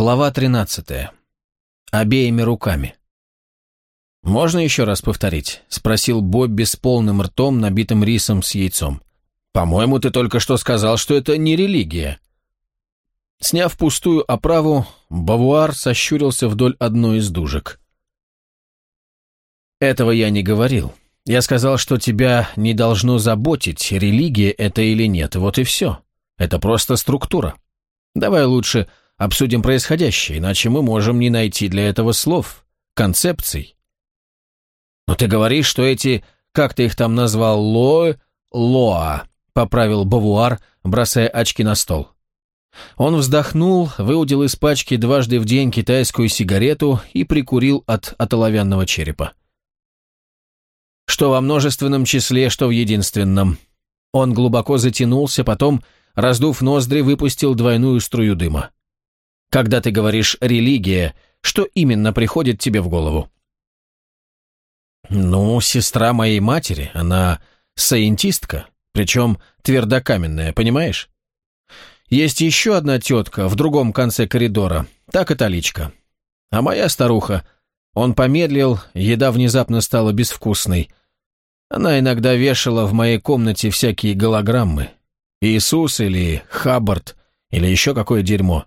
Глава 13. Обеими руками. «Можно еще раз повторить?» – спросил Бобби с полным ртом, набитым рисом с яйцом. «По-моему, ты только что сказал, что это не религия». Сняв пустую оправу, Бавуар сощурился вдоль одной из дужек. «Этого я не говорил. Я сказал, что тебя не должно заботить, религия это или нет, вот и все. Это просто структура. Давай лучше обсудим происходящее, иначе мы можем не найти для этого слов, концепций. Но ты говоришь, что эти, как ты их там назвал, лоэ, лоа, поправил Бавуар, бросая очки на стол. Он вздохнул, выудил из пачки дважды в день китайскую сигарету и прикурил от отоловянного черепа. Что во множественном числе, что в единственном. Он глубоко затянулся, потом, раздув ноздри, выпустил двойную струю дыма. Когда ты говоришь «религия», что именно приходит тебе в голову? Ну, сестра моей матери, она саентистка, причем твердокаменная, понимаешь? Есть еще одна тетка в другом конце коридора, та католичка. А моя старуха, он помедлил, еда внезапно стала безвкусной. Она иногда вешала в моей комнате всякие голограммы. Иисус или Хаббард, или еще какое дерьмо.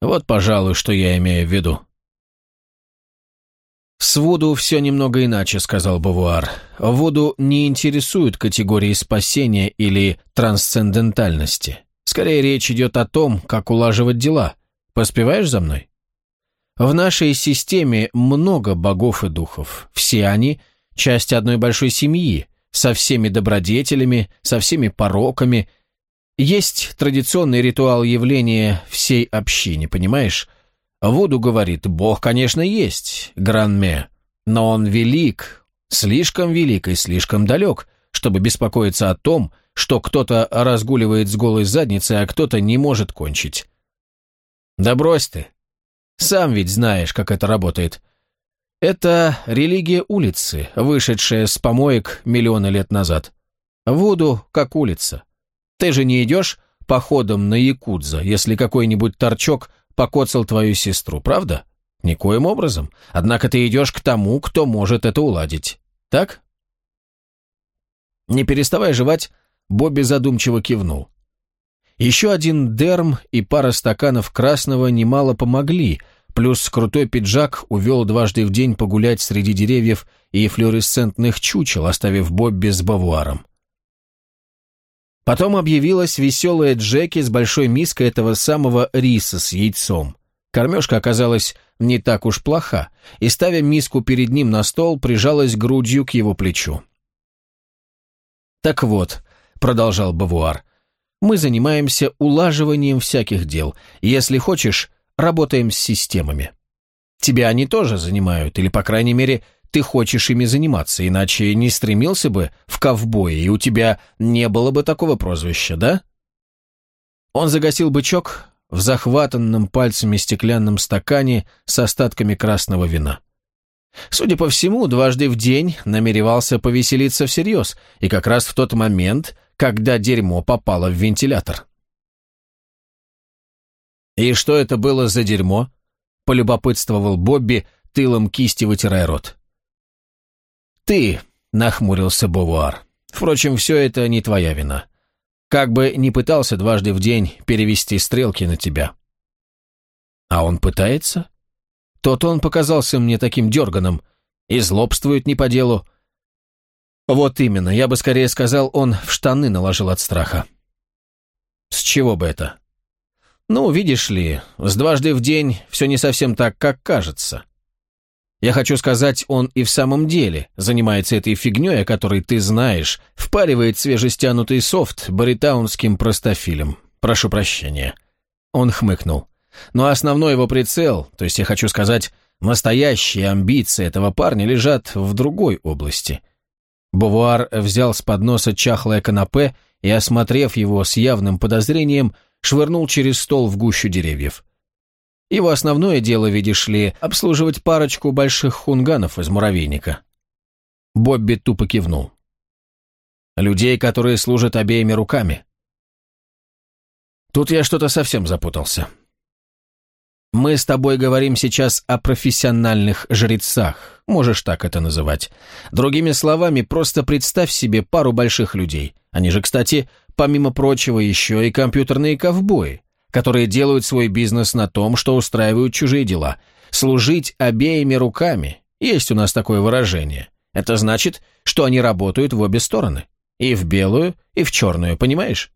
Вот, пожалуй, что я имею в виду. «С Вуду все немного иначе», — сказал Бавуар. «Вуду не интересуют категории спасения или трансцендентальности. Скорее речь идет о том, как улаживать дела. Поспеваешь за мной?» В нашей системе много богов и духов. Все они – часть одной большой семьи, со всеми добродетелями, со всеми пороками – есть традиционный ритуал явления всей общине, понимаешь? Вуду говорит, Бог, конечно, есть, Гранме, но он велик, слишком велик и слишком далек, чтобы беспокоиться о том, что кто-то разгуливает с голой задницей, а кто-то не может кончить. Да брось ты. Сам ведь знаешь, как это работает. Это религия улицы, вышедшая с помоек миллионы лет назад. Вуду как улица. Ты же не идешь походом на Якудза, если какой-нибудь торчок покоцал твою сестру, правда? Никоим образом. Однако ты идешь к тому, кто может это уладить. Так? Не переставая жевать, Бобби задумчиво кивнул. Еще один дерм и пара стаканов красного немало помогли, плюс крутой пиджак увел дважды в день погулять среди деревьев и флуоресцентных чучел, оставив Бобби с бавуаром. Потом объявилась веселая Джеки с большой миской этого самого риса с яйцом. Кормежка оказалась не так уж плоха, и, ставя миску перед ним на стол, прижалась грудью к его плечу. «Так вот», — продолжал Бавуар, — «мы занимаемся улаживанием всяких дел. Если хочешь, работаем с системами. Тебя они тоже занимают, или, по крайней мере, ты хочешь ими заниматься, иначе не стремился бы в ковбои, и у тебя не было бы такого прозвища, да? Он загасил бычок в захватанном пальцами стеклянном стакане с остатками красного вина. Судя по всему, дважды в день намеревался повеселиться всерьез, и как раз в тот момент, когда дерьмо попало в вентилятор. «И что это было за дерьмо?» — полюбопытствовал Бобби, тылом кисти вытирая рот. «Ты», — нахмурился Бовуар. «Впрочем, все это не твоя вина. Как бы ни пытался дважды в день перевести стрелки на тебя». «А он пытается?» «Тот он показался мне таким дерганым и злобствует не по делу». «Вот именно, я бы скорее сказал, он в штаны наложил от страха». «С чего бы это?» «Ну, видишь ли, с дважды в день все не совсем так, как кажется. Я хочу сказать, он и в самом деле занимается этой фигней, о которой ты знаешь, впаривает свежестянутый софт баритаунским простофилем. Прошу прощения». Он хмыкнул. Но основной его прицел, то есть я хочу сказать, настоящие амбиции этого парня лежат в другой области. Бувуар взял с подноса чахлое канапе и, осмотрев его с явным подозрением, швырнул через стол в гущу деревьев. Его основное дело, видишь ли, обслуживать парочку больших хунганов из муравейника. Бобби тупо кивнул. Людей, которые служат обеими руками. Тут я что-то совсем запутался. Мы с тобой говорим сейчас о профессиональных жрецах, можешь так это называть. Другими словами, просто представь себе пару больших людей. Они же, кстати, помимо прочего, еще и компьютерные ковбои, которые делают свой бизнес на том, что устраивают чужие дела. Служить обеими руками. Есть у нас такое выражение. Это значит, что они работают в обе стороны. И в белую, и в черную, понимаешь?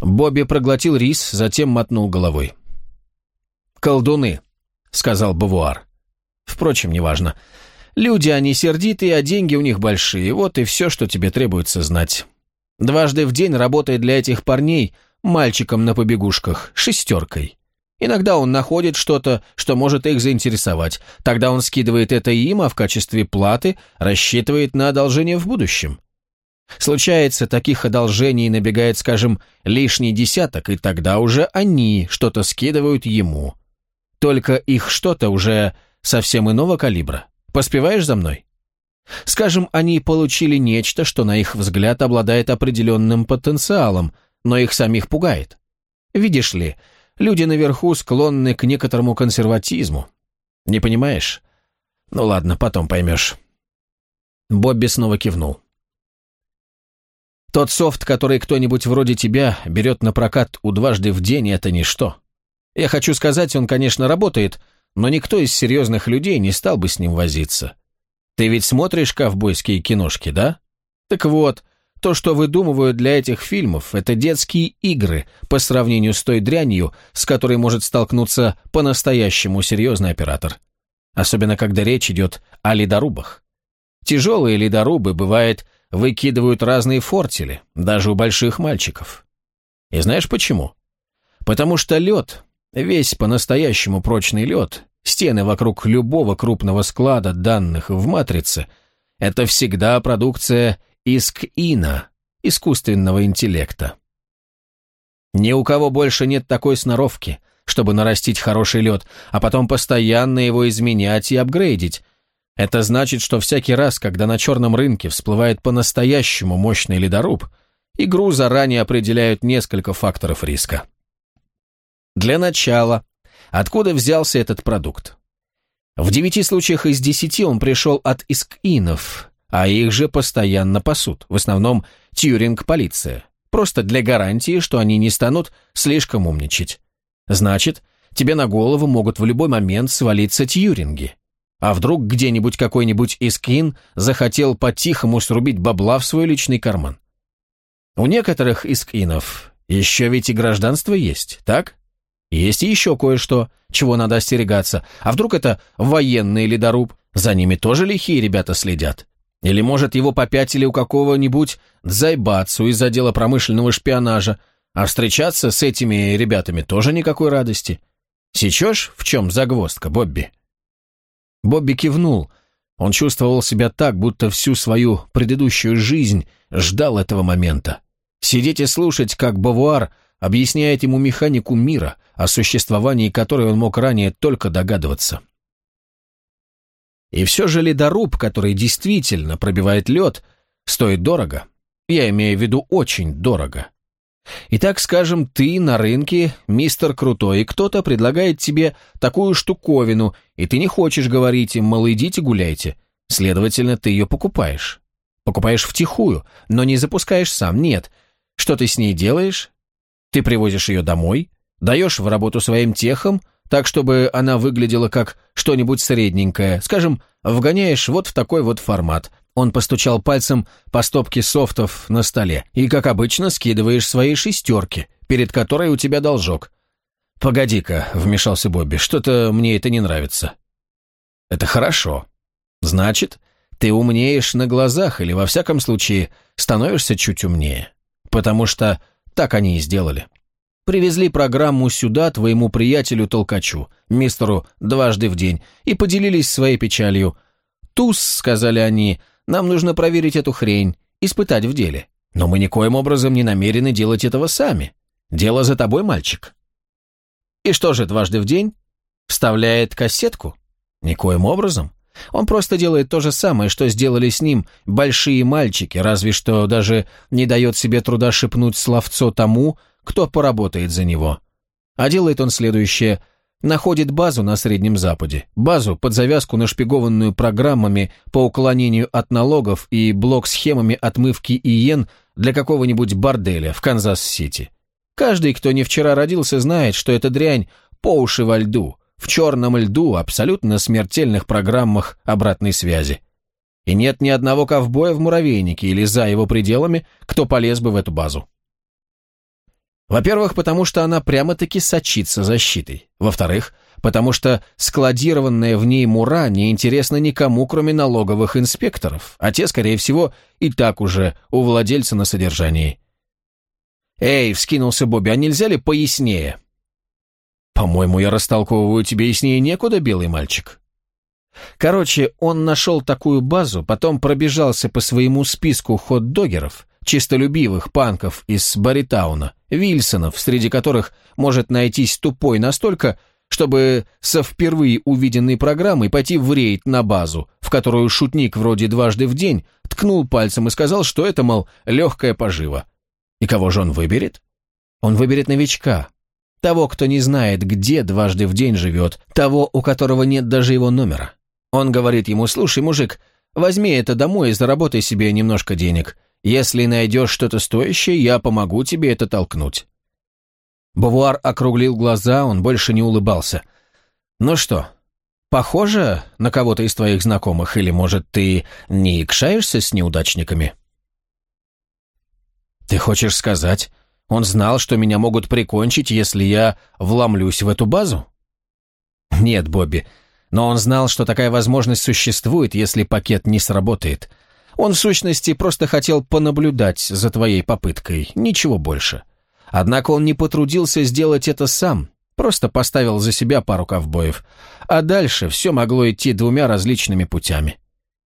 Бобби проглотил рис, затем мотнул головой. «Колдуны», — сказал Бавуар. «Впрочем, неважно. Люди они сердитые, а деньги у них большие. Вот и все, что тебе требуется знать. Дважды в день работает для этих парней мальчиком на побегушках, шестеркой. Иногда он находит что-то, что может их заинтересовать. Тогда он скидывает это им, а в качестве платы рассчитывает на одолжение в будущем. Случается, таких одолжений набегает, скажем, лишний десяток, и тогда уже они что-то скидывают ему. Только их что-то уже совсем иного калибра. Поспеваешь за мной? Скажем, они получили нечто, что на их взгляд обладает определенным потенциалом, но их самих пугает. Видишь ли, люди наверху склонны к некоторому консерватизму. Не понимаешь? Ну ладно, потом поймешь. Бобби снова кивнул. Тот софт, который кто-нибудь вроде тебя берет на прокат у дважды в день, это ничто. Я хочу сказать, он, конечно, работает, но никто из серьезных людей не стал бы с ним возиться. Ты ведь смотришь ковбойские киношки, да? Так вот, то, что выдумывают для этих фильмов, это детские игры по сравнению с той дрянью, с которой может столкнуться по-настоящему серьезный оператор. Особенно, когда речь идет о ледорубах. Тяжелые ледорубы, бывает, выкидывают разные фортели, даже у больших мальчиков. И знаешь почему? Потому что лед, весь по-настоящему прочный лед, Стены вокруг любого крупного склада данных в матрице – это всегда продукция ИСК-ИНа, искусственного интеллекта. Ни у кого больше нет такой сноровки, чтобы нарастить хороший лед, а потом постоянно его изменять и апгрейдить. Это значит, что всякий раз, когда на черном рынке всплывает по-настоящему мощный ледоруб, игру заранее определяют несколько факторов риска. Для начала Откуда взялся этот продукт? В девяти случаях из десяти он пришел от искинов, а их же постоянно пасут, в основном тьюринг-полиция, просто для гарантии, что они не станут слишком умничать. Значит, тебе на голову могут в любой момент свалиться тьюринги. А вдруг где-нибудь какой-нибудь искин захотел по-тихому срубить бабла в свой личный карман? У некоторых искинов еще ведь и гражданство есть, так? Есть еще кое-что, чего надо остерегаться. А вдруг это военный ледоруб? За ними тоже лихие ребята следят. Или, может, его попятили у какого-нибудь зайбацу из отдела промышленного шпионажа, а встречаться с этими ребятами тоже никакой радости. Сечешь, в чем загвоздка, Бобби?» Бобби кивнул. Он чувствовал себя так, будто всю свою предыдущую жизнь ждал этого момента. Сидеть и слушать, как Бавуар объясняет ему механику мира, о существовании которой он мог ранее только догадываться. И все же ледоруб, который действительно пробивает лед, стоит дорого. Я имею в виду очень дорого. Итак, скажем, ты на рынке, мистер Крутой, и кто-то предлагает тебе такую штуковину, и ты не хочешь говорить им, мол, идите гуляйте. Следовательно, ты ее покупаешь. Покупаешь втихую, но не запускаешь сам, нет. Что ты с ней делаешь? Ты привозишь ее домой, даешь в работу своим техам, так, чтобы она выглядела как что-нибудь средненькое, скажем, вгоняешь вот в такой вот формат. Он постучал пальцем по стопке софтов на столе, и, как обычно, скидываешь свои шестерки, перед которой у тебя должок. «Погоди-ка», — вмешался Бобби, — «что-то мне это не нравится». «Это хорошо. Значит, ты умнеешь на глазах или, во всяком случае, становишься чуть умнее. Потому что так они и сделали. Привезли программу сюда твоему приятелю-толкачу, мистеру дважды в день, и поделились своей печалью. «Туз», — сказали они, — «нам нужно проверить эту хрень, испытать в деле. Но мы никоим образом не намерены делать этого сами. Дело за тобой, мальчик». И что же Дважды-в-День? Вставляет кассетку? Никоим образом. Он просто делает то же самое, что сделали с ним большие мальчики, разве что даже не дает себе труда шепнуть словцо тому, кто поработает за него. А делает он следующее. Находит базу на Среднем Западе, базу под завязку нашпигованную программами по уклонению от налогов и блок-схемами отмывки иен для какого-нибудь борделя в Канзас-Сити. Каждый, кто не вчера родился, знает, что эта дрянь по уши во льду, в черном льду, абсолютно смертельных программах обратной связи. И нет ни одного ковбоя в муравейнике или за его пределами, кто полез бы в эту базу. Во-первых, потому что она прямо-таки сочится защитой. Во-вторых, потому что складированная в ней мура не интересна никому, кроме налоговых инспекторов, а те, скорее всего, и так уже у владельца на содержании. «Эй!» — вскинулся Бобби, — «а нельзя ли пояснее?» «По-моему, я растолковываю тебе яснее некуда, белый мальчик». Короче, он нашел такую базу, потом пробежался по своему списку хот-догеров, чистолюбивых панков из Баритауна, Вильсонов, среди которых может найтись тупой настолько, чтобы со впервые увиденной программой пойти в рейд на базу, в которую шутник вроде дважды в день ткнул пальцем и сказал, что это, мол, легкая пожива. И кого же он выберет? Он выберет новичка. Того, кто не знает, где дважды в день живет, того, у которого нет даже его номера. Он говорит ему, слушай, мужик, возьми это домой и заработай себе немножко денег. Если найдешь что-то стоящее, я помогу тебе это толкнуть». Бавуар округлил глаза, он больше не улыбался. «Ну что, похоже на кого-то из твоих знакомых, или, может, ты не икшаешься с неудачниками?» «Ты хочешь сказать, он знал, что меня могут прикончить, если я вломлюсь в эту базу?» «Нет, Бобби, но он знал, что такая возможность существует, если пакет не сработает. Он, в сущности, просто хотел понаблюдать за твоей попыткой, ничего больше. Однако он не потрудился сделать это сам, просто поставил за себя пару ковбоев. А дальше все могло идти двумя различными путями.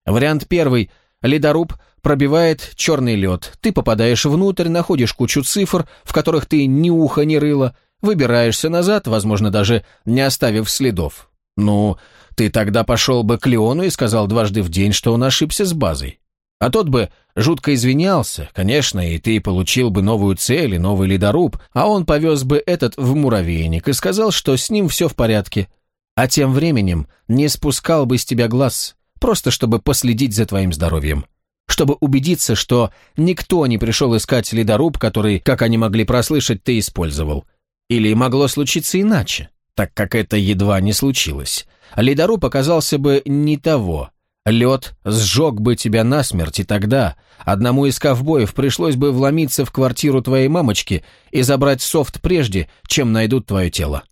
Вариант первый. Ледоруб пробивает черный лед. Ты попадаешь внутрь, находишь кучу цифр, в которых ты ни уха, ни рыла, выбираешься назад, возможно, даже не оставив следов. Ну, ты тогда пошел бы к Леону и сказал дважды в день, что он ошибся с базой. А тот бы жутко извинялся, конечно, и ты получил бы новую цель и новый ледоруб, а он повез бы этот в муравейник и сказал, что с ним все в порядке. А тем временем не спускал бы с тебя глаз, просто чтобы последить за твоим здоровьем. Чтобы убедиться, что никто не пришел искать ледоруб, который, как они могли прослышать, ты использовал. Или могло случиться иначе, так как это едва не случилось. Ледоруб оказался бы не того, Лед сжег бы тебя насмерть, и тогда одному из ковбоев пришлось бы вломиться в квартиру твоей мамочки и забрать софт прежде, чем найдут твое тело.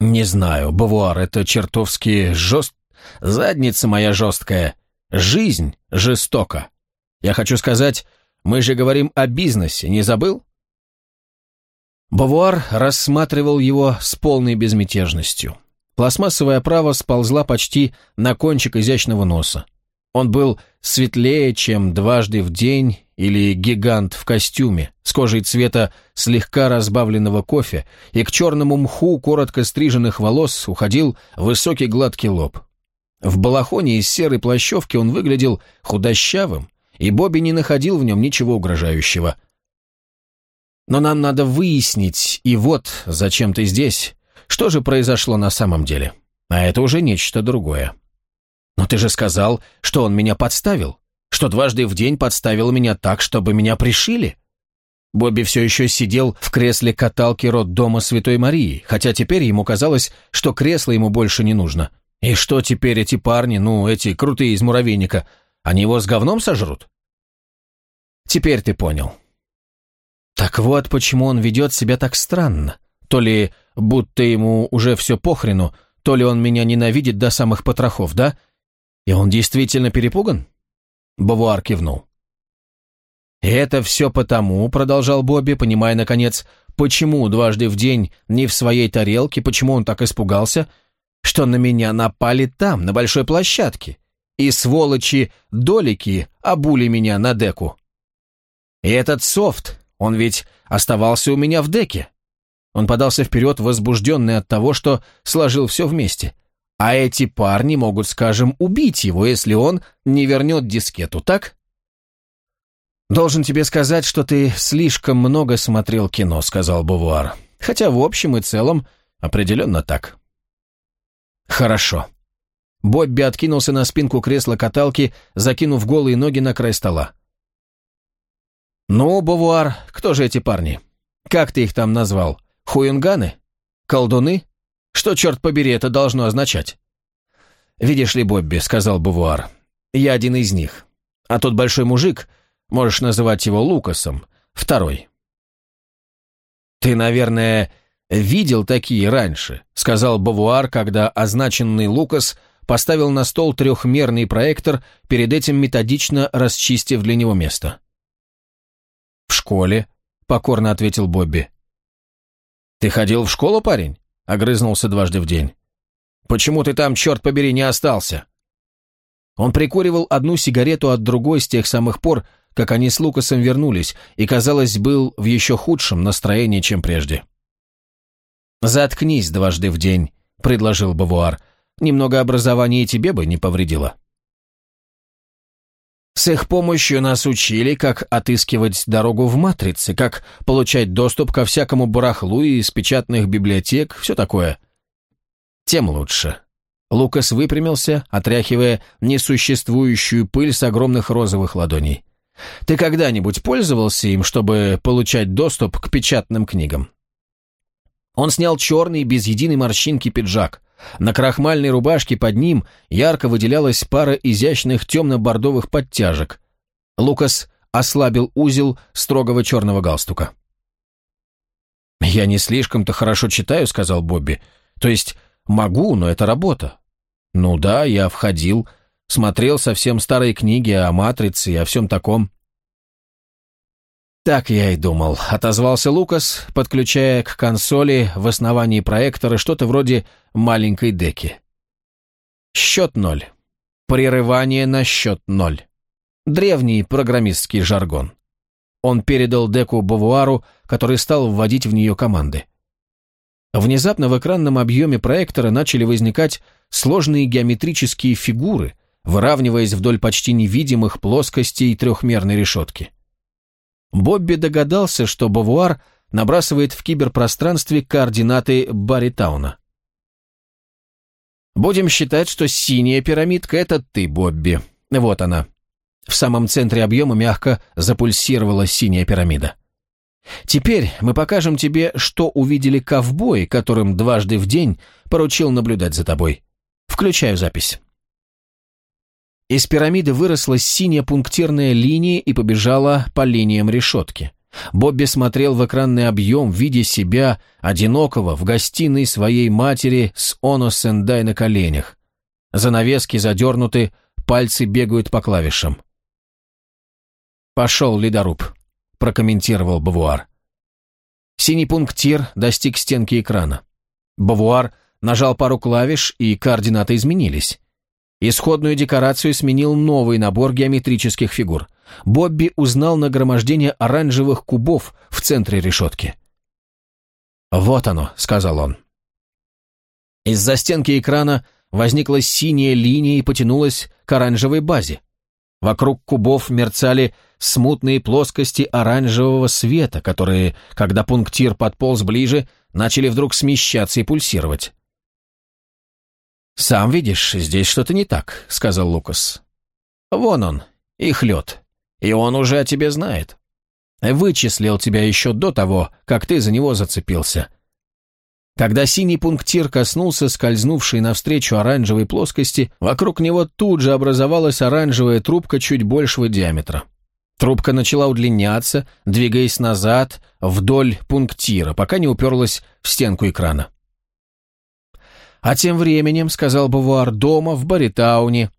Не знаю, Бавуар, это чертовски жест... Задница моя жесткая. Жизнь жестока. Я хочу сказать, мы же говорим о бизнесе, не забыл? Бавуар рассматривал его с полной безмятежностью. Пластмассовая оправа сползла почти на кончик изящного носа. Он был светлее, чем дважды в день или гигант в костюме, с кожей цвета слегка разбавленного кофе, и к черному мху коротко стриженных волос уходил высокий гладкий лоб. В балахоне из серой плащевки он выглядел худощавым, и Бобби не находил в нем ничего угрожающего. «Но нам надо выяснить, и вот зачем ты здесь, что же произошло на самом деле? А это уже нечто другое. Но ты же сказал, что он меня подставил, что дважды в день подставил меня так, чтобы меня пришили. Бобби все еще сидел в кресле каталки роддома Святой Марии, хотя теперь ему казалось, что кресло ему больше не нужно. И что теперь эти парни, ну, эти крутые из муравейника, они его с говном сожрут? Теперь ты понял. Так вот, почему он ведет себя так странно. То ли будто ему уже все похрену, то ли он меня ненавидит до самых потрохов, да? И он действительно перепуган?» Бавуар кивнул. «И это все потому», — продолжал Бобби, понимая, наконец, почему дважды в день не в своей тарелке, почему он так испугался, что на меня напали там, на большой площадке, и сволочи-долики обули меня на деку. И этот софт, он ведь оставался у меня в деке. Он подался вперед, возбужденный от того, что сложил все вместе. А эти парни могут, скажем, убить его, если он не вернет дискету, так? «Должен тебе сказать, что ты слишком много смотрел кино», — сказал Бувуар. Хотя в общем и целом определенно так. Хорошо. Бобби откинулся на спинку кресла-каталки, закинув голые ноги на край стола. «Ну, Бовуар, кто же эти парни? Как ты их там назвал? Хуюнганы? Колдуны? Что, черт побери, это должно означать?» «Видишь ли, Бобби», — сказал Бовуар, — «я один из них. А тот большой мужик, можешь называть его Лукасом, второй». «Ты, наверное, видел такие раньше», — сказал Бовуар, когда означенный Лукас поставил на стол трехмерный проектор, перед этим методично расчистив для него место. «В школе», — покорно ответил Бобби. «Ты ходил в школу, парень?» — огрызнулся дважды в день. «Почему ты там, черт побери, не остался?» Он прикуривал одну сигарету от другой с тех самых пор, как они с Лукасом вернулись, и, казалось, был в еще худшем настроении, чем прежде. «Заткнись дважды в день», — предложил Бавуар. Немного образования и тебе бы не повредило. С их помощью нас учили, как отыскивать дорогу в матрице, как получать доступ ко всякому барахлу из печатных библиотек, все такое. Тем лучше. Лукас выпрямился, отряхивая несуществующую пыль с огромных розовых ладоней. Ты когда-нибудь пользовался им, чтобы получать доступ к печатным книгам? Он снял черный, без единой морщинки пиджак. На крахмальной рубашке под ним ярко выделялась пара изящных темно-бордовых подтяжек. Лукас ослабил узел строгого черного галстука. «Я не слишком-то хорошо читаю», — сказал Бобби. «То есть могу, но это работа». «Ну да, я входил, смотрел совсем старые книги о «Матрице» и о всем таком. «Так я и думал», — отозвался Лукас, подключая к консоли в основании проектора что-то вроде маленькой деки. Счет ноль. Прерывание на счет ноль. Древний программистский жаргон. Он передал деку Бавуару, который стал вводить в нее команды. Внезапно в экранном объеме проектора начали возникать сложные геометрические фигуры, выравниваясь вдоль почти невидимых плоскостей трехмерной решетки. Бобби догадался, что Бавуар набрасывает в киберпространстве координаты Барритауна. «Будем считать, что синяя пирамидка — это ты, Бобби. Вот она». В самом центре объема мягко запульсировала синяя пирамида. «Теперь мы покажем тебе, что увидели ковбои, которым дважды в день поручил наблюдать за тобой. Включаю запись». Из пирамиды выросла синяя пунктирная линия и побежала по линиям решетки. Бобби смотрел в экранный объем, видя себя, одинокого, в гостиной своей матери с Оно Сендай на коленях. Занавески задернуты, пальцы бегают по клавишам. «Пошел, ледоруб», — прокомментировал Бавуар. Синий пунктир достиг стенки экрана. Бавуар нажал пару клавиш, и координаты изменились. Исходную декорацию сменил новый набор геометрических фигур. Бобби узнал нагромождение оранжевых кубов в центре решетки. «Вот оно», — сказал он. Из-за стенки экрана возникла синяя линия и потянулась к оранжевой базе. Вокруг кубов мерцали смутные плоскости оранжевого света, которые, когда пунктир подполз ближе, начали вдруг смещаться и пульсировать. «Сам видишь, здесь что-то не так», — сказал Лукас. «Вон он, их лед, и он уже о тебе знает. Вычислил тебя еще до того, как ты за него зацепился». Когда синий пунктир коснулся скользнувшей навстречу оранжевой плоскости, вокруг него тут же образовалась оранжевая трубка чуть большего диаметра. Трубка начала удлиняться, двигаясь назад, вдоль пунктира, пока не уперлась в стенку экрана. А тем временем, сказал Бувуар, дома, в Баритауне.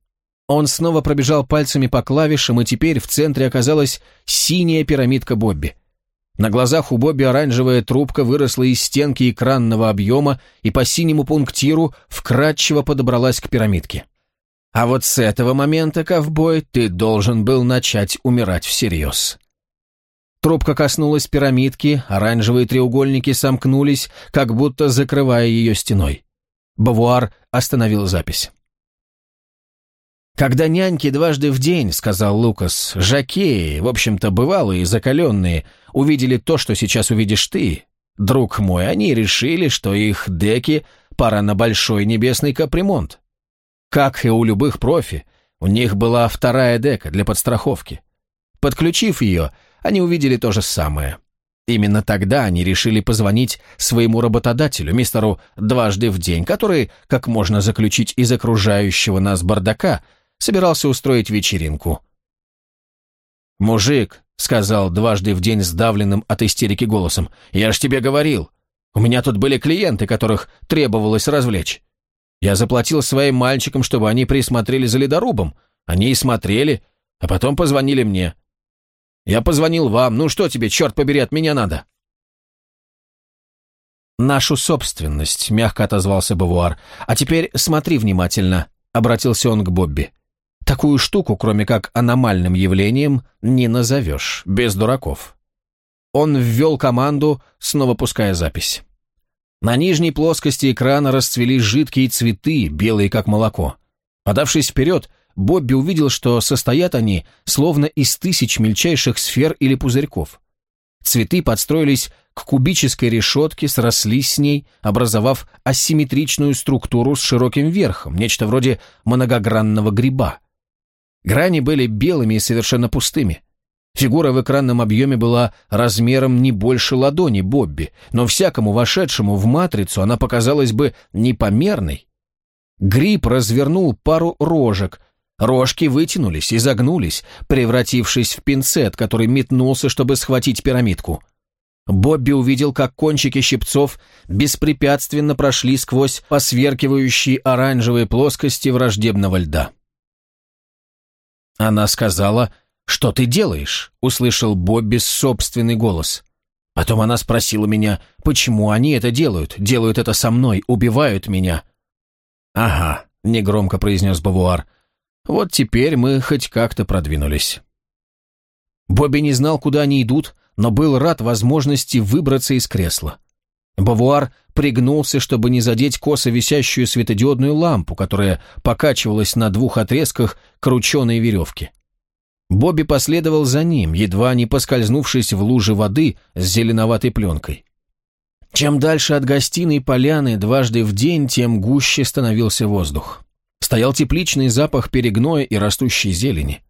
Он снова пробежал пальцами по клавишам, и теперь в центре оказалась синяя пирамидка Бобби. На глазах у Бобби оранжевая трубка выросла из стенки экранного объема и по синему пунктиру вкратчиво подобралась к пирамидке. А вот с этого момента, ковбой, ты должен был начать умирать всерьез. Трубка коснулась пирамидки, оранжевые треугольники сомкнулись, как будто закрывая ее стеной. Бавуар остановил запись. «Когда няньки дважды в день, — сказал Лукас, — жакеи, в общем-то, бывалые, закаленные, увидели то, что сейчас увидишь ты, Друг мой, они решили, что их деки пора на большой небесный капремонт. Как и у любых профи, у них была вторая дека для подстраховки. Подключив ее, они увидели то же самое. Именно тогда они решили позвонить своему работодателю, мистеру «Дважды в день», который, как можно заключить из окружающего нас бардака, собирался устроить вечеринку. «Мужик», — сказал дважды в день сдавленным от истерики голосом, — «я ж тебе говорил, у меня тут были клиенты, которых требовалось развлечь. Я заплатил своим мальчикам, чтобы они присмотрели за ледорубом. Они и смотрели, а потом позвонили мне. Я позвонил вам. Ну что тебе, черт побери, от меня надо?» «Нашу собственность», — мягко отозвался Бавуар. «А теперь смотри внимательно», — обратился он к Бобби. «Такую штуку, кроме как аномальным явлением, не назовешь, без дураков». Он ввел команду, снова пуская запись. На нижней плоскости экрана расцвели жидкие цветы, белые как молоко. Подавшись вперед, Бобби увидел, что состоят они словно из тысяч мельчайших сфер или пузырьков. Цветы подстроились к кубической решетке, срослись с ней, образовав асимметричную структуру с широким верхом, нечто вроде многогранного гриба. Грани были белыми и совершенно пустыми. Фигура в экранном объеме была размером не больше ладони Бобби, но всякому вошедшему в матрицу она показалась бы непомерной. Гриб развернул пару рожек, Рожки вытянулись, изогнулись, превратившись в пинцет, который метнулся, чтобы схватить пирамидку. Бобби увидел, как кончики щипцов беспрепятственно прошли сквозь посверкивающие оранжевые плоскости враждебного льда. Она сказала, «Что ты делаешь?» — услышал Бобби собственный голос. Потом она спросила меня, почему они это делают, делают это со мной, убивают меня. «Ага», — негромко произнес Бавуар, — вот теперь мы хоть как-то продвинулись. Бобби не знал, куда они идут, но был рад возможности выбраться из кресла. Бавуар пригнулся, чтобы не задеть косо висящую светодиодную лампу, которая покачивалась на двух отрезках крученой веревки. Бобби последовал за ним, едва не поскользнувшись в луже воды с зеленоватой пленкой. Чем дальше от гостиной поляны дважды в день, тем гуще становился воздух стоял тепличный запах перегноя и растущей зелени.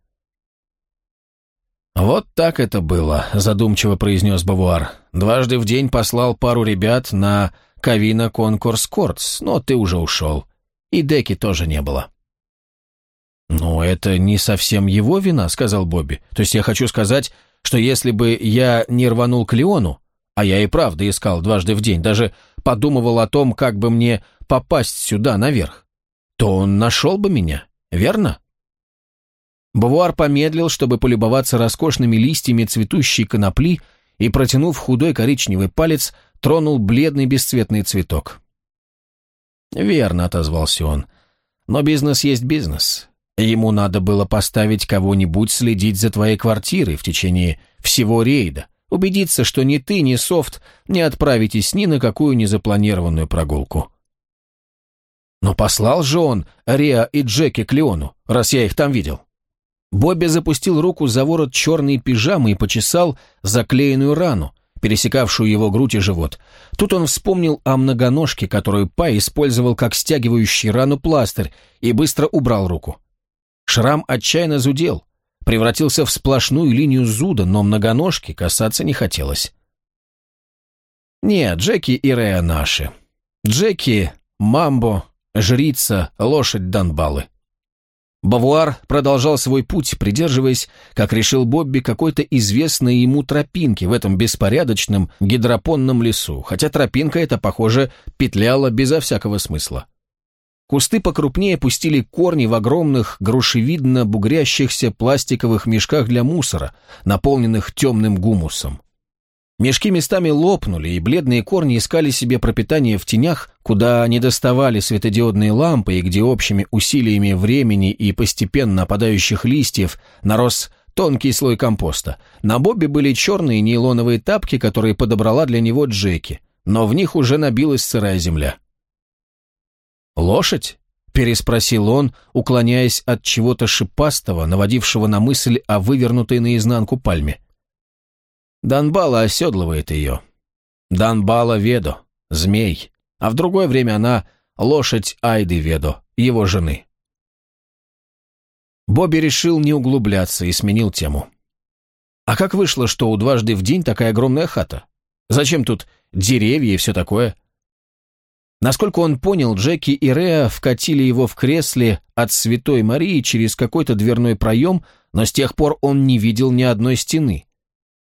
«Вот так это было», — задумчиво произнес Бавуар. «Дважды в день послал пару ребят на Кавина Конкурс Кортс, но ты уже ушел. И Деки тоже не было». «Ну, это не совсем его вина», — сказал Бобби. «То есть я хочу сказать, что если бы я не рванул к Леону, а я и правда искал дважды в день, даже подумывал о том, как бы мне попасть сюда наверх, то он нашел бы меня, верно? Бавуар помедлил, чтобы полюбоваться роскошными листьями цветущей конопли и, протянув худой коричневый палец, тронул бледный бесцветный цветок. «Верно», — отозвался он, — «но бизнес есть бизнес. Ему надо было поставить кого-нибудь следить за твоей квартирой в течение всего рейда, убедиться, что ни ты, ни Софт не отправитесь ни на какую незапланированную прогулку. Но послал же он Риа и Джеки к Леону, раз я их там видел. Бобби запустил руку за ворот черной пижамы и почесал заклеенную рану, пересекавшую его грудь и живот. Тут он вспомнил о многоножке, которую Пай использовал как стягивающий рану пластырь, и быстро убрал руку. Шрам отчаянно зудел, превратился в сплошную линию зуда, но многоножки касаться не хотелось. Нет, Джеки и Рея наши. Джеки, Мамбо, жрица, лошадь Данбалы. Бавуар продолжал свой путь, придерживаясь, как решил Бобби, какой-то известной ему тропинки в этом беспорядочном гидропонном лесу, хотя тропинка эта, похоже, петляла безо всякого смысла. Кусты покрупнее пустили корни в огромных, грушевидно бугрящихся пластиковых мешках для мусора, наполненных темным гумусом. Мешки местами лопнули, и бледные корни искали себе пропитание в тенях, куда не доставали светодиодные лампы, и где общими усилиями времени и постепенно опадающих листьев нарос тонкий слой компоста. На Бобби были черные нейлоновые тапки, которые подобрала для него Джеки, но в них уже набилась сырая земля. «Лошадь?» — переспросил он, уклоняясь от чего-то шипастого, наводившего на мысль о вывернутой наизнанку пальме. Донбала оседлывает ее. Данбала Ведо, змей, а в другое время она лошадь Айды Ведо, его жены. Бобби решил не углубляться и сменил тему. А как вышло, что у дважды в день такая огромная хата? Зачем тут деревья и все такое? Насколько он понял, Джеки и Реа вкатили его в кресле от Святой Марии через какой-то дверной проем, но с тех пор он не видел ни одной стены.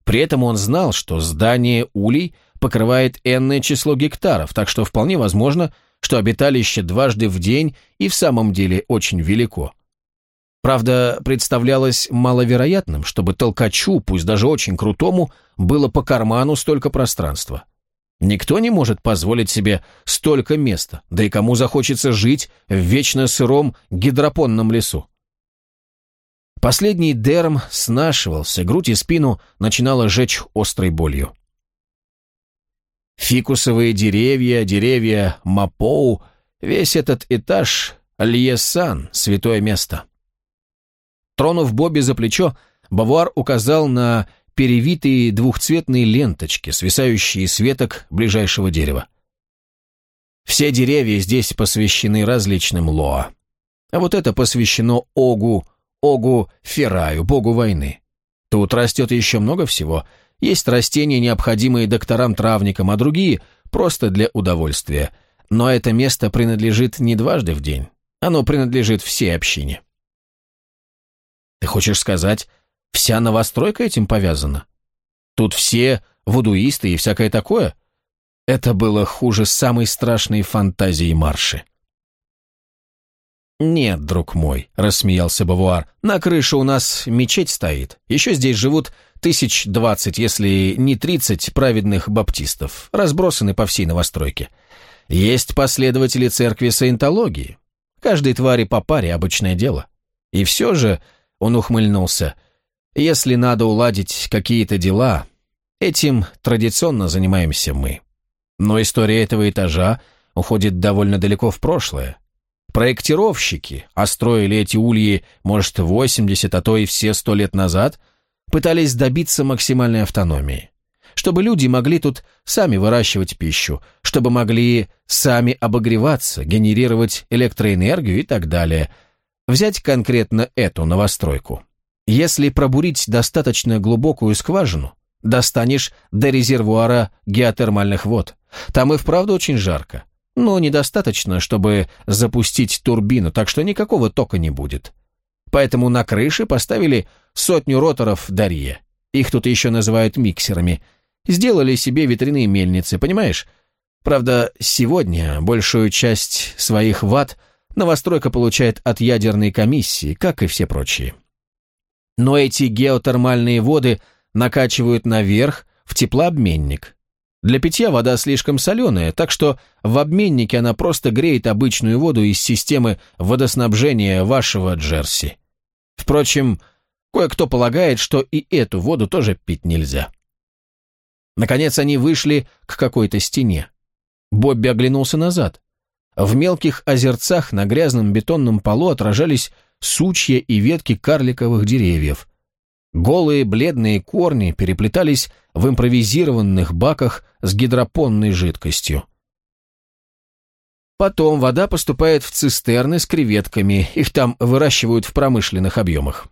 При этом он знал, что здание Улей покрывает энное число гектаров, так что вполне возможно, что обиталище дважды в день и в самом деле очень велико. Правда, представлялось маловероятным, чтобы толкачу, пусть даже очень крутому, было по карману столько пространства. Никто не может позволить себе столько места, да и кому захочется жить в вечно сыром гидропонном лесу. Последний дерм снашивался, грудь и спину начинала жечь острой болью. Фикусовые деревья, деревья Мапоу, весь этот этаж — Льесан, святое место. Тронув Бобби за плечо, Бавуар указал на перевитые двухцветные ленточки, свисающие с веток ближайшего дерева. Все деревья здесь посвящены различным лоа. А вот это посвящено Огу, Огу Фераю, богу войны. Тут растет еще много всего. Есть растения, необходимые докторам-травникам, а другие – просто для удовольствия. Но это место принадлежит не дважды в день. Оно принадлежит всей общине. Ты хочешь сказать, Вся новостройка этим повязана? Тут все вудуисты и всякое такое? Это было хуже самой страшной фантазии Марши. «Нет, друг мой», — рассмеялся Бавуар, — «на крыше у нас мечеть стоит. Еще здесь живут тысяч двадцать, если не тридцать праведных баптистов, разбросаны по всей новостройке. Есть последователи церкви саентологии. Каждой твари по паре — обычное дело. И все же, — он ухмыльнулся, — если надо уладить какие-то дела, этим традиционно занимаемся мы. Но история этого этажа уходит довольно далеко в прошлое. Проектировщики, а строили эти ульи, может, 80, а то и все 100 лет назад, пытались добиться максимальной автономии. Чтобы люди могли тут сами выращивать пищу, чтобы могли сами обогреваться, генерировать электроэнергию и так далее. Взять конкретно эту новостройку. Если пробурить достаточно глубокую скважину, достанешь до резервуара геотермальных вод. Там и вправду очень жарко. Но недостаточно, чтобы запустить турбину, так что никакого тока не будет. Поэтому на крыше поставили сотню роторов Дарье. Их тут еще называют миксерами. Сделали себе ветряные мельницы, понимаешь? Правда, сегодня большую часть своих ватт новостройка получает от ядерной комиссии, как и все прочие. Но эти геотермальные воды накачивают наверх в теплообменник. Для питья вода слишком соленая, так что в обменнике она просто греет обычную воду из системы водоснабжения вашего Джерси. Впрочем, кое-кто полагает, что и эту воду тоже пить нельзя. Наконец они вышли к какой-то стене. Бобби оглянулся назад. В мелких озерцах на грязном бетонном полу отражались сучья и ветки карликовых деревьев. Голые бледные корни переплетались в импровизированных баках с гидропонной жидкостью. Потом вода поступает в цистерны с креветками, их там выращивают в промышленных объемах.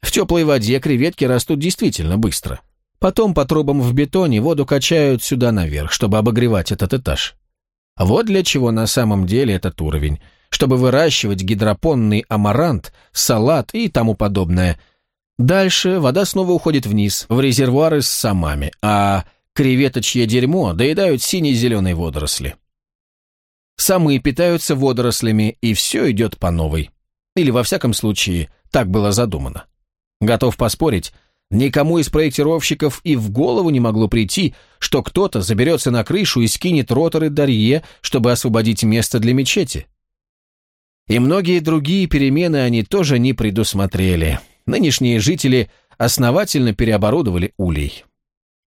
В теплой воде креветки растут действительно быстро. Потом по трубам в бетоне воду качают сюда наверх, чтобы обогревать этот этаж. Вот для чего на самом деле этот уровень – чтобы выращивать гидропонный амарант, салат и тому подобное. Дальше вода снова уходит вниз, в резервуары с самами, а креветочье дерьмо доедают сине-зеленые водоросли. Самые питаются водорослями, и все идет по новой. Или, во всяком случае, так было задумано. Готов поспорить, никому из проектировщиков и в голову не могло прийти, что кто-то заберется на крышу и скинет роторы Дарье, чтобы освободить место для мечети. И многие другие перемены они тоже не предусмотрели. Нынешние жители основательно переоборудовали улей.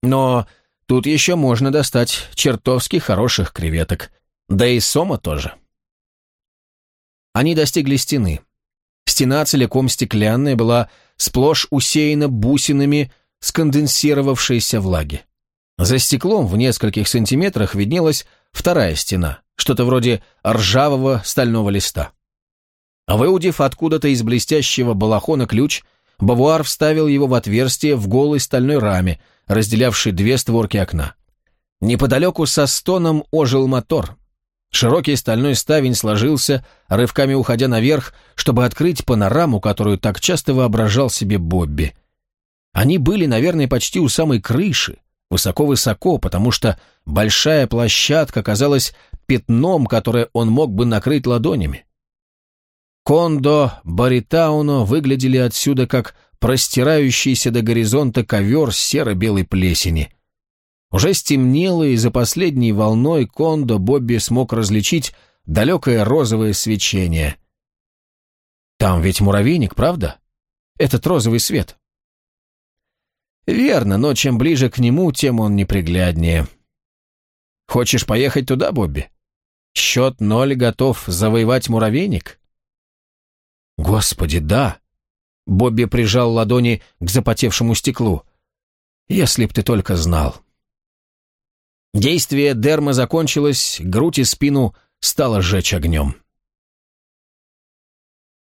Но тут еще можно достать чертовски хороших креветок. Да и сома тоже. Они достигли стены. Стена целиком стеклянная была сплошь усеяна бусинами сконденсировавшейся влаги. За стеклом в нескольких сантиметрах виднелась вторая стена, что-то вроде ржавого стального листа. Выудив откуда-то из блестящего балахона ключ, Бавуар вставил его в отверстие в голой стальной раме, разделявшей две створки окна. Неподалеку со стоном ожил мотор. Широкий стальной ставень сложился, рывками уходя наверх, чтобы открыть панораму, которую так часто воображал себе Бобби. Они были, наверное, почти у самой крыши, высоко-высоко, потому что большая площадка казалась пятном, которое он мог бы накрыть ладонями. Кондо, Баритауно выглядели отсюда как простирающийся до горизонта ковер серо-белой плесени. Уже стемнело, и за последней волной Кондо Бобби смог различить далекое розовое свечение. «Там ведь муравейник, правда? Этот розовый свет». «Верно, но чем ближе к нему, тем он непригляднее». «Хочешь поехать туда, Бобби? Счет ноль готов завоевать муравейник?» «Господи, да!» Бобби прижал ладони к запотевшему стеклу. «Если б ты только знал!» Действие дерма закончилось, грудь и спину стало сжечь огнем.